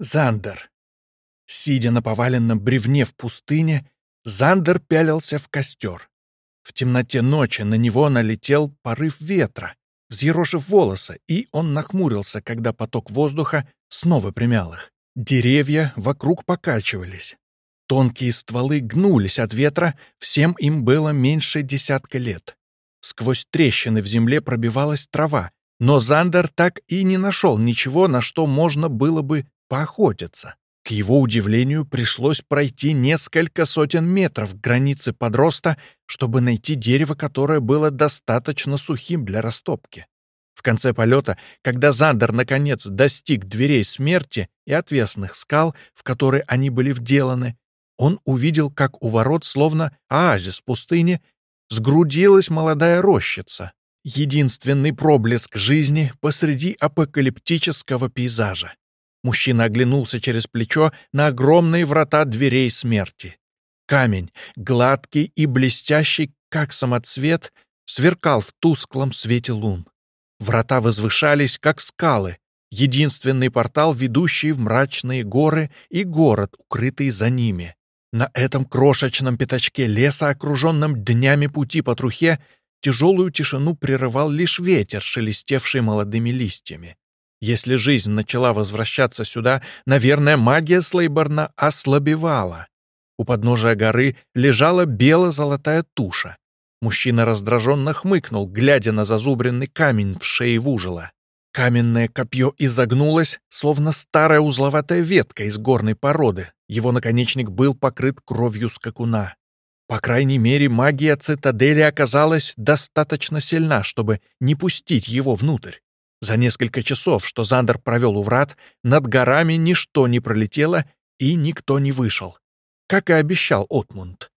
Зандер. Сидя на поваленном бревне в пустыне, Зандер пялился в костер. В темноте ночи на него налетел порыв ветра, взъерошив волосы, и он нахмурился, когда поток воздуха снова примял их. Деревья вокруг покачивались. Тонкие стволы гнулись от ветра, всем им было меньше десятка лет. Сквозь трещины в земле пробивалась трава, но Зандер так и не нашел ничего, на что можно было бы поохотиться. К его удивлению, пришлось пройти несколько сотен метров к границе подроста, чтобы найти дерево, которое было достаточно сухим для растопки. В конце полета, когда Зандер наконец достиг дверей смерти и отвесных скал, в которые они были вделаны, он увидел, как у ворот, словно оазис пустыни, сгрудилась молодая рощица, единственный проблеск жизни посреди апокалиптического пейзажа. Мужчина оглянулся через плечо на огромные врата дверей смерти. Камень, гладкий и блестящий, как самоцвет, сверкал в тусклом свете лун. Врата возвышались, как скалы, единственный портал, ведущий в мрачные горы и город, укрытый за ними. На этом крошечном пятачке леса, окруженном днями пути по трухе, тяжелую тишину прерывал лишь ветер, шелестевший молодыми листьями. Если жизнь начала возвращаться сюда, наверное, магия Слейборна ослабевала. У подножия горы лежала бело-золотая туша. Мужчина раздраженно хмыкнул, глядя на зазубренный камень в шее Вужела. Каменное копье изогнулось, словно старая узловатая ветка из горной породы. Его наконечник был покрыт кровью скакуна. По крайней мере, магия цитадели оказалась достаточно сильна, чтобы не пустить его внутрь. За несколько часов, что Зандер провел у врат, над горами ничто не пролетело и никто не вышел. Как и обещал Отмунд.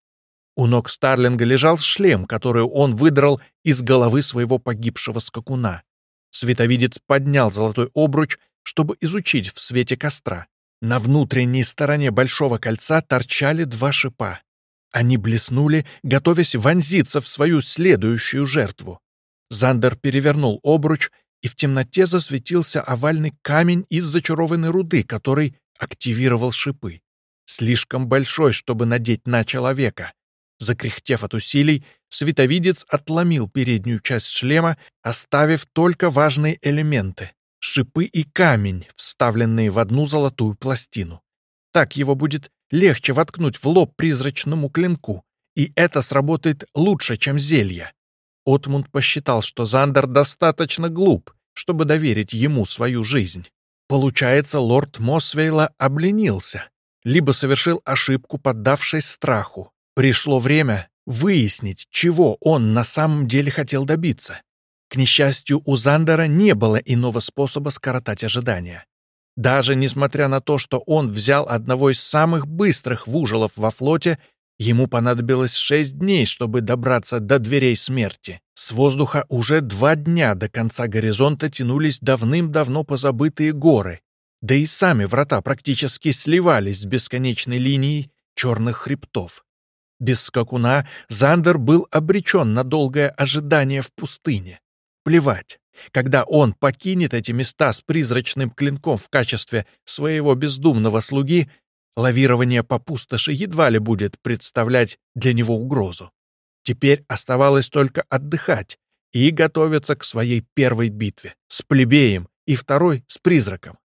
У ног Старлинга лежал шлем, который он выдрал из головы своего погибшего скакуна. Световидец поднял золотой обруч, чтобы изучить в свете костра. На внутренней стороне большого кольца торчали два шипа. Они блеснули, готовясь вонзиться в свою следующую жертву. Зандер перевернул обруч и в темноте засветился овальный камень из зачарованной руды, который активировал шипы. Слишком большой, чтобы надеть на человека. Закряхтев от усилий, световидец отломил переднюю часть шлема, оставив только важные элементы — шипы и камень, вставленные в одну золотую пластину. Так его будет легче воткнуть в лоб призрачному клинку, и это сработает лучше, чем зелье. Отмунд посчитал, что Зандер достаточно глуп, чтобы доверить ему свою жизнь. Получается, лорд Мосвейла обленился, либо совершил ошибку, поддавшись страху. Пришло время выяснить, чего он на самом деле хотел добиться. К несчастью, у Зандера не было иного способа скоротать ожидания. Даже несмотря на то, что он взял одного из самых быстрых вужелов во флоте Ему понадобилось шесть дней, чтобы добраться до дверей смерти. С воздуха уже два дня до конца горизонта тянулись давным-давно позабытые горы, да и сами врата практически сливались с бесконечной линией черных хребтов. Без скакуна Зандер был обречен на долгое ожидание в пустыне. Плевать, когда он покинет эти места с призрачным клинком в качестве своего бездумного слуги, Лавирование по пустоши едва ли будет представлять для него угрозу. Теперь оставалось только отдыхать и готовиться к своей первой битве с плебеем и второй с призраком.